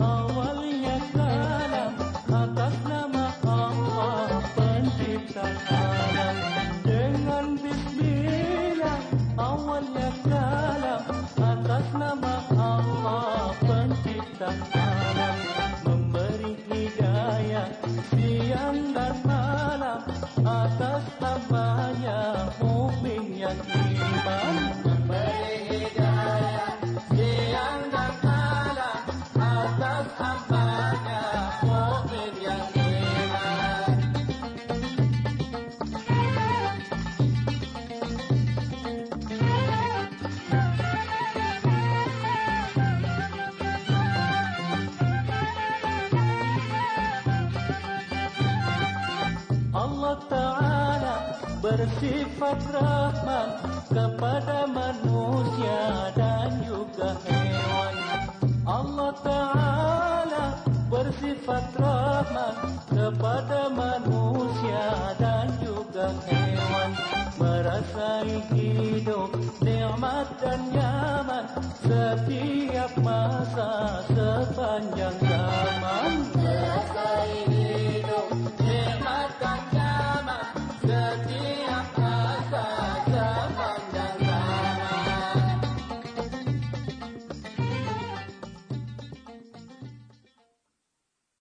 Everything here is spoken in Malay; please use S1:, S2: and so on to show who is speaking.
S1: awalnya salam atas nama Allah pencipta alam dengan bismillah awalnya salam atas nama Allah pencipta alam bersifat rahmat kepada manusia dan juga hewan. Allah Ta'ala bersifat rahmat kepada manusia dan juga hewan. Merasai hidup nikmat dan nyaman setiap masa sepanjang zaman.